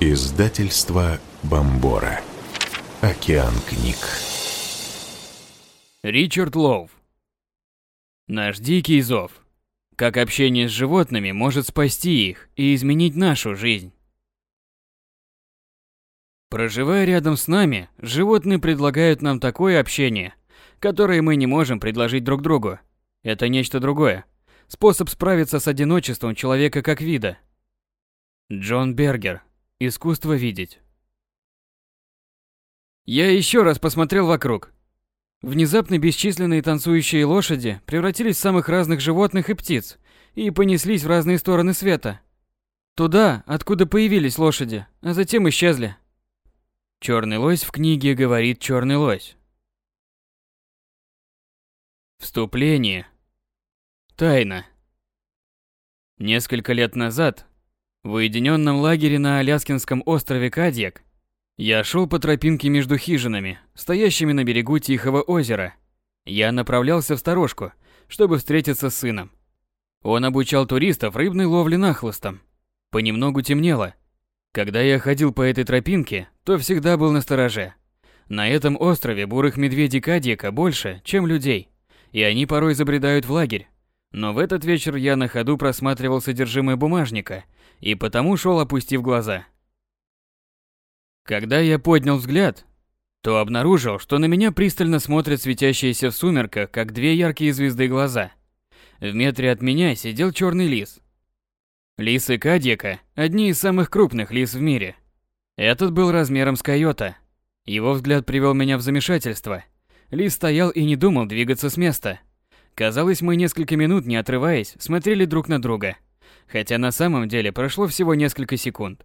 Издательство Бомбора. Океан книг. Ричард Лоув. Наш дикий зов. Как общение с животными может спасти их и изменить нашу жизнь. Проживая рядом с нами, животные предлагают нам такое общение, которое мы не можем предложить друг другу. Это нечто другое. Способ справиться с одиночеством человека как вида. Джон Бергер. Искусство видеть. Я еще раз посмотрел вокруг. Внезапно бесчисленные танцующие лошади превратились в самых разных животных и птиц и понеслись в разные стороны света. Туда, откуда появились лошади, а затем исчезли. Черный лось в книге говорит черный лось. Вступление. Тайна. Несколько лет назад в уединенном лагере на Аляскинском острове Кадьяк я шел по тропинке между хижинами, стоящими на берегу Тихого озера. Я направлялся в сторожку, чтобы встретиться с сыном. Он обучал туристов рыбной ловле нахлыстом. Понемногу темнело. Когда я ходил по этой тропинке, то всегда был настороже. На этом острове бурых медведей Кадьяка больше, чем людей, и они порой забредают в лагерь. Но в этот вечер я на ходу просматривал содержимое бумажника и потому шел опустив глаза. Когда я поднял взгляд, то обнаружил, что на меня пристально смотрят светящиеся в сумерках, как две яркие звезды глаза. В метре от меня сидел черный лис. Лисы Кадьяка – одни из самых крупных лис в мире. Этот был размером с койота. Его взгляд привел меня в замешательство. Лис стоял и не думал двигаться с места. Казалось, мы несколько минут, не отрываясь, смотрели друг на друга – хотя на самом деле прошло всего несколько секунд.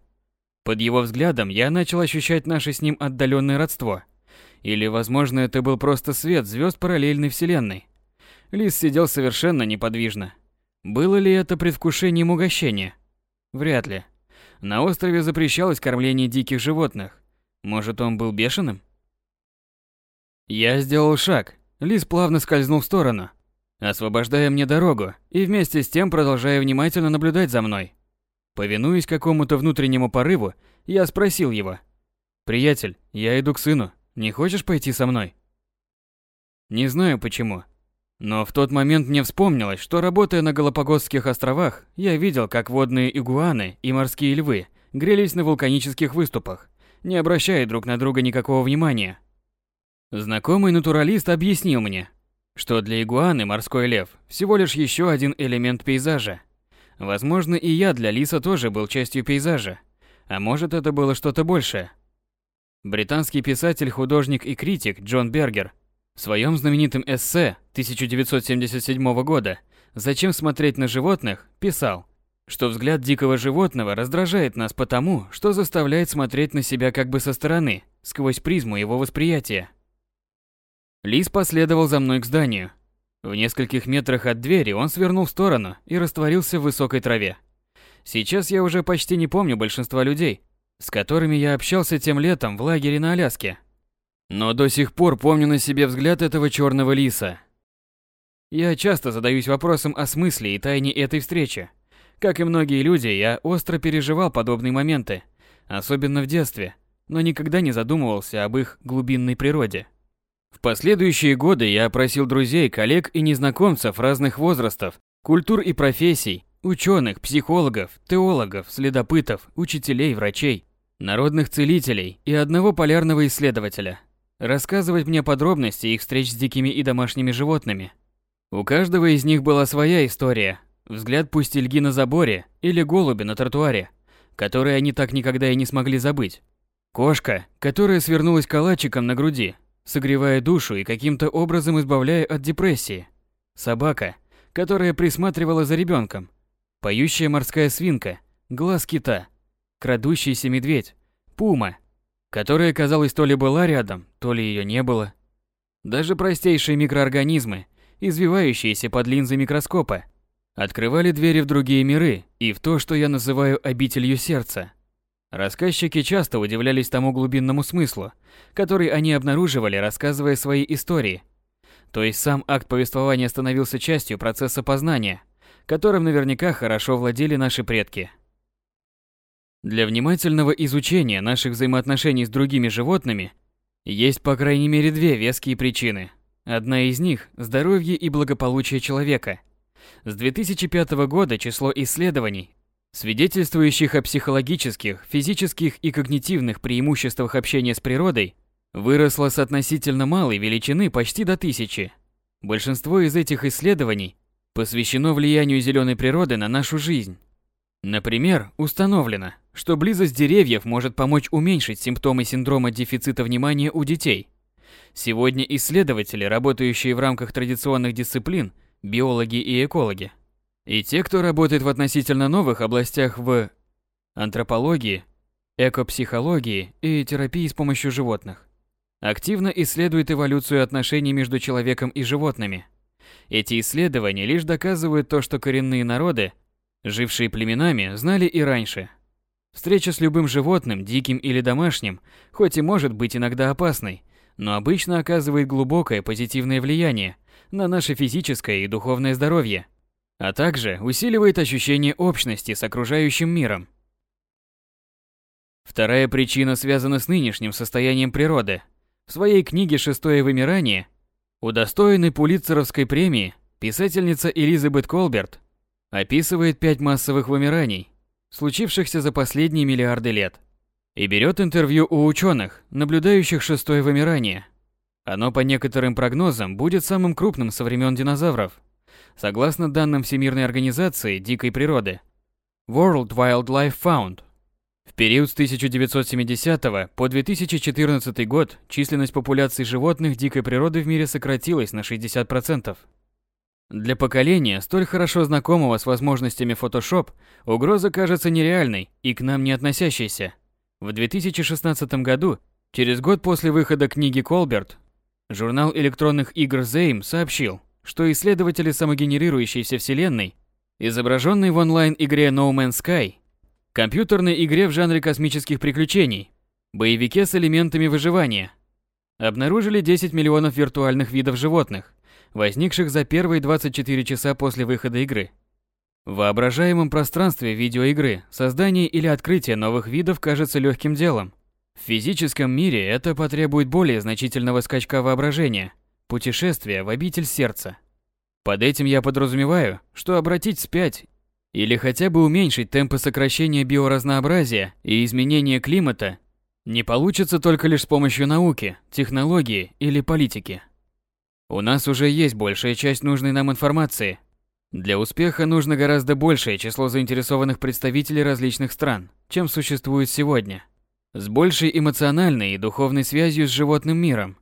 Под его взглядом я начал ощущать наше с ним отдаленное родство. Или, возможно, это был просто свет звезд параллельной вселенной. Лис сидел совершенно неподвижно. Было ли это предвкушением угощения? Вряд ли. На острове запрещалось кормление диких животных. Может, он был бешеным? Я сделал шаг. Лис плавно скользнул в сторону, освобождая мне дорогу и вместе с тем продолжая внимательно наблюдать за мной. Повинуясь какому-то внутреннему порыву, я спросил его. «Приятель, я иду к сыну. Не хочешь пойти со мной?» Не знаю почему, но в тот момент мне вспомнилось, что работая на Галапагосских островах, я видел, как водные игуаны и морские львы грелись на вулканических выступах, не обращая друг на друга никакого внимания. Знакомый натуралист объяснил мне, что для игуаны морской лев всего лишь еще один элемент пейзажа. Возможно, и я для лиса тоже был частью пейзажа. А может, это было что-то большее. Британский писатель, художник и критик Джон Бергер в своем знаменитом эссе 1977 года «Зачем смотреть на животных» писал, что взгляд дикого животного раздражает нас потому, что заставляет смотреть на себя как бы со стороны, сквозь призму его восприятия. Лис последовал за мной к зданию. В нескольких метрах от двери он свернул в сторону и растворился в высокой траве. Сейчас я уже почти не помню большинства людей, с которыми я общался тем летом в лагере на Аляске. Но до сих пор помню на себе взгляд этого черного лиса. Я часто задаюсь вопросом о смысле и тайне этой встречи. Как и многие люди, я остро переживал подобные моменты, особенно в детстве, но никогда не задумывался об их глубинной природе. В последующие годы я опросил друзей, коллег и незнакомцев разных возрастов, культур и профессий, ученых, психологов, теологов, следопытов, учителей, врачей, народных целителей и одного полярного исследователя. Рассказывать мне подробности их встреч с дикими и домашними животными. У каждого из них была своя история. Взгляд пустельги на заборе или голуби на тротуаре, которые они так никогда и не смогли забыть. Кошка, которая свернулась калачиком на груди, согревая душу и каким-то образом избавляя от депрессии. Собака, которая присматривала за ребенком. Поющая морская свинка, глаз кита, крадущийся медведь, пума, которая, казалось, то ли была рядом, то ли ее не было. Даже простейшие микроорганизмы, извивающиеся под линзой микроскопа, открывали двери в другие миры и в то, что я называю обителью сердца. Рассказчики часто удивлялись тому глубинному смыслу, который они обнаруживали, рассказывая свои истории. То есть сам акт повествования становился частью процесса познания, которым наверняка хорошо владели наши предки. Для внимательного изучения наших взаимоотношений с другими животными есть по крайней мере две веские причины. Одна из них – здоровье и благополучие человека. С 2005 года число исследований, свидетельствующих о психологических, физических и когнитивных преимуществах общения с природой, выросло с относительно малой величины почти до тысячи. Большинство из этих исследований посвящено влиянию зеленой природы на нашу жизнь. Например, установлено, что близость деревьев может помочь уменьшить симптомы синдрома дефицита внимания у детей. Сегодня исследователи, работающие в рамках традиционных дисциплин, биологи и экологи, и те, кто работает в относительно новых областях в антропологии, экопсихологии и терапии с помощью животных, активно исследуют эволюцию отношений между человеком и животными. Эти исследования лишь доказывают то, что коренные народы – Жившие племенами знали и раньше. Встреча с любым животным, диким или домашним, хоть и может быть иногда опасной, но обычно оказывает глубокое позитивное влияние на наше физическое и духовное здоровье, а также усиливает ощущение общности с окружающим миром. Вторая причина связана с нынешним состоянием природы. В своей книге «Шестое вымирание» удостоенной Пулитцеровской премии писательница Элизабет Колберт описывает пять массовых вымираний, случившихся за последние миллиарды лет, и берет интервью у ученых, наблюдающих шестое вымирание. Оно по некоторым прогнозам будет самым крупным со времен динозавров, согласно данным Всемирной организации дикой природы World Wildlife Fund. В период с 1970 по 2014 год численность популяции животных дикой природы в мире сократилась на 60%. Для поколения, столь хорошо знакомого с возможностями Photoshop, угроза кажется нереальной и к нам не относящейся. В 2016 году, через год после выхода книги Колберт, журнал электронных игр Zame сообщил, что исследователи самогенерирующейся вселенной, изображенной в онлайн-игре No Man's Sky, компьютерной игре в жанре космических приключений, боевике с элементами выживания, обнаружили 10 миллионов виртуальных видов животных, возникших за первые 24 часа после выхода игры. В воображаемом пространстве видеоигры создание или открытие новых видов кажется легким делом. В физическом мире это потребует более значительного скачка воображения, путешествия в обитель сердца. Под этим я подразумеваю, что обратить вспять или хотя бы уменьшить темпы сокращения биоразнообразия и изменения климата не получится только лишь с помощью науки, технологии или политики. У нас уже есть большая часть нужной нам информации. Для успеха нужно гораздо большее число заинтересованных представителей различных стран, чем существует сегодня. С большей эмоциональной и духовной связью с животным миром,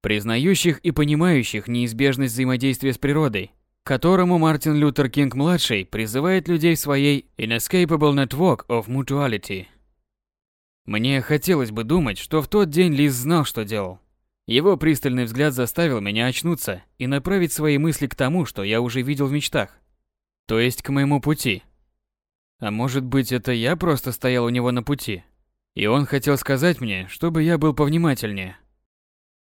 признающих и понимающих неизбежность взаимодействия с природой, которому Мартин Лютер Кинг-младший призывает людей в своей Inescapable Network of Mutuality. Мне хотелось бы думать, что в тот день Лиз знал, что делал. Его пристальный взгляд заставил меня очнуться и направить свои мысли к тому, что я уже видел в мечтах. То есть к моему пути. А может быть, это я просто стоял у него на пути. И он хотел сказать мне, чтобы я был повнимательнее.